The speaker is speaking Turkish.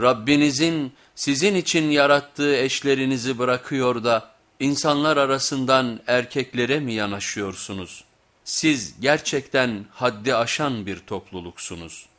Rabbinizin sizin için yarattığı eşlerinizi bırakıyor da insanlar arasından erkeklere mi yanaşıyorsunuz? Siz gerçekten haddi aşan bir topluluksunuz.''